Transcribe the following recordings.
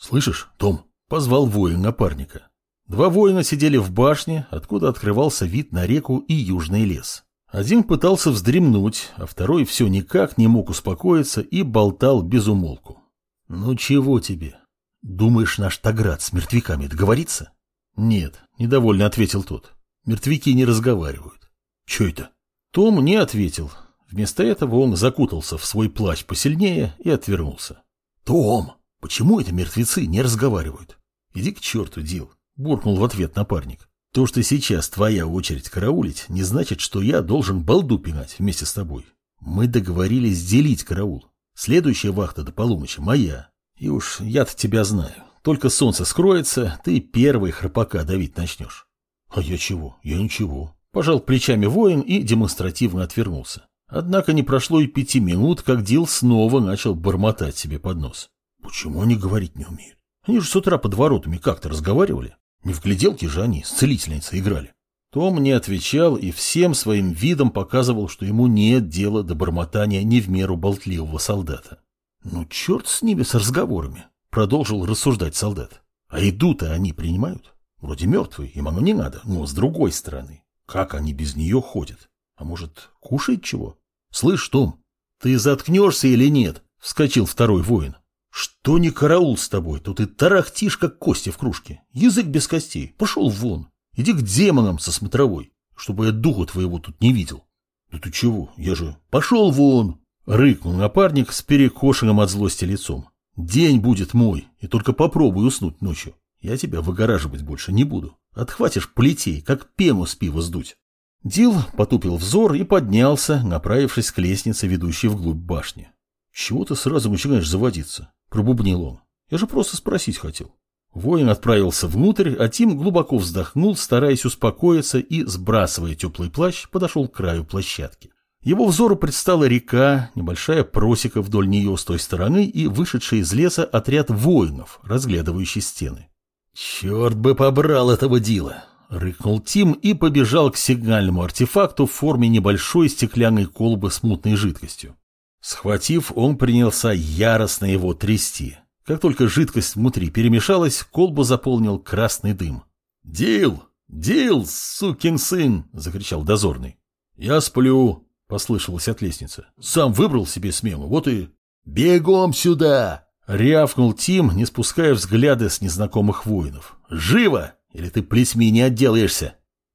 «Слышишь, Том?» — позвал воин напарника. Два воина сидели в башне, откуда открывался вид на реку и южный лес. Один пытался вздремнуть, а второй все никак не мог успокоиться и болтал без умолку. «Ну чего тебе? Думаешь, наш Таград с мертвяками договорится?» «Нет», — недовольно ответил тот. «Мертвяки не разговаривают». «Че это?» Том не ответил. Вместо этого он закутался в свой плащ посильнее и отвернулся. «Том, почему это мертвецы не разговаривают?» «Иди к черту, Дил буркнул в ответ напарник. То, что сейчас твоя очередь караулить, не значит, что я должен балду пинать вместе с тобой. Мы договорились делить караул. Следующая вахта до полуночи моя. И уж я-то тебя знаю. Только солнце скроется, ты первый храпака давить начнешь. А я чего? Я ничего. Пожал плечами воин и демонстративно отвернулся. Однако не прошло и пяти минут, как Дил снова начал бормотать себе под нос. Почему они говорить не умеют? Они же с утра под воротами как-то разговаривали. Не в гляделке же они с целительницей играли. Том не отвечал и всем своим видом показывал, что ему нет дела до бормотания не в меру болтливого солдата. «Ну, черт с ними, с разговорами!» — продолжил рассуждать солдат. «А еду-то они принимают? Вроде мертвые, им оно не надо, но с другой стороны, как они без нее ходят? А может, кушают чего? Слышь, Том, ты заткнешься или нет?» — вскочил второй воин. Что не караул с тобой, тут и тарахтишь, как кости в кружке. Язык без костей. Пошел вон. Иди к демонам со смотровой, чтобы я духу твоего тут не видел. Да ты чего, я же... Пошел вон! Рыкнул напарник с перекошенным от злости лицом. День будет мой, и только попробуй уснуть ночью. Я тебя выгораживать больше не буду. Отхватишь плетей, как пену с пива сдуть. Дил потупил взор и поднялся, направившись к лестнице, ведущей вглубь башни. Чего ты сразу начинаешь заводиться? Пробубнил он. Я же просто спросить хотел. Воин отправился внутрь, а Тим глубоко вздохнул, стараясь успокоиться и, сбрасывая теплый плащ, подошел к краю площадки. Его взору предстала река, небольшая просека вдоль нее с той стороны и вышедший из леса отряд воинов, разглядывающий стены. «Черт бы побрал этого дела!» — рыкнул Тим и побежал к сигнальному артефакту в форме небольшой стеклянной колбы с мутной жидкостью. Схватив, он принялся яростно его трясти. Как только жидкость внутри перемешалась, колбу заполнил красный дым. «Дил! Дил, сукин сын!» — закричал дозорный. «Я сплю!» — послышалось от лестницы. «Сам выбрал себе смену, вот и...» «Бегом сюда!» — рявкнул Тим, не спуская взгляды с незнакомых воинов. «Живо! Или ты плетьми не отделаешься!»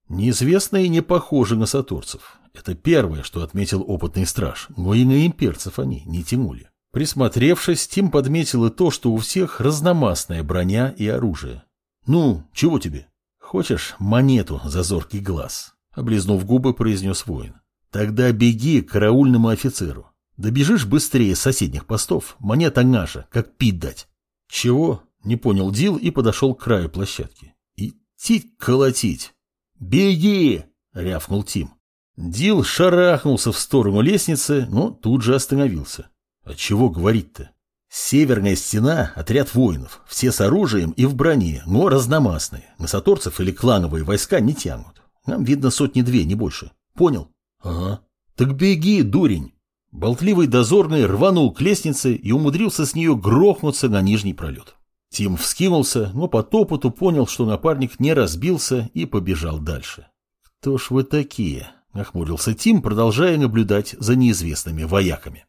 Неизвестные не похожи на сатурцев. Это первое, что отметил опытный страж, но и на имперцев они не тянули. Присмотревшись, Тим подметил и то, что у всех разномастная броня и оружие. «Ну, чего тебе?» «Хочешь монету за зоркий глаз?» Облизнув губы, произнес воин. «Тогда беги к караульному офицеру. Добежишь быстрее с соседних постов, монета наша, как пить дать». «Чего?» — не понял Дил и подошел к краю площадки. «Идти колотить». «Беги!» — рявкнул Тим. Дил шарахнулся в сторону лестницы, но тут же остановился. А чего говорить-то? Северная стена — отряд воинов, все с оружием и в броне, но разномастные. Носоторцев или клановые войска не тянут. Нам видно сотни-две, не больше. Понял? Ага. Так беги, дурень. Болтливый дозорный рванул к лестнице и умудрился с нее грохнуться на нижний пролет. Тим вскинулся, но по топоту понял, что напарник не разбился и побежал дальше. «Кто ж вы такие?» Нахмурился Тим, продолжая наблюдать за неизвестными вояками.